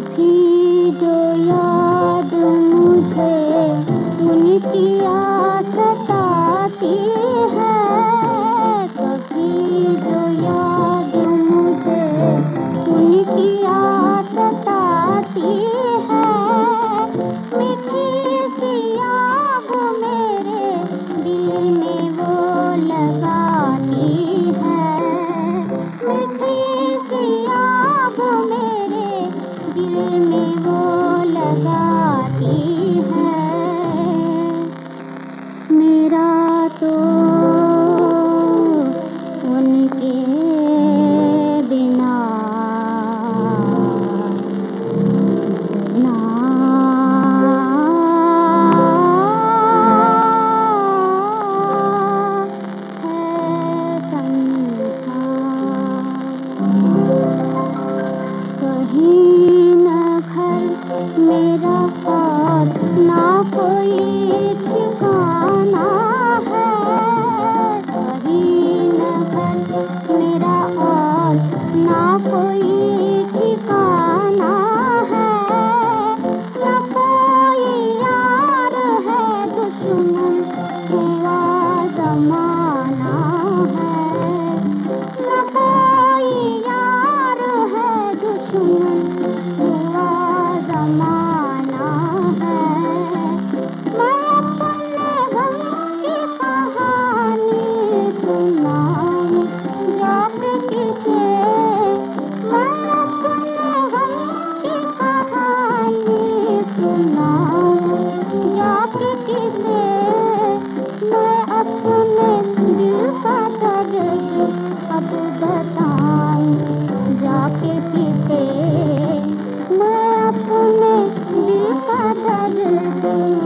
भी न घर मेरा पार ना कोई Thank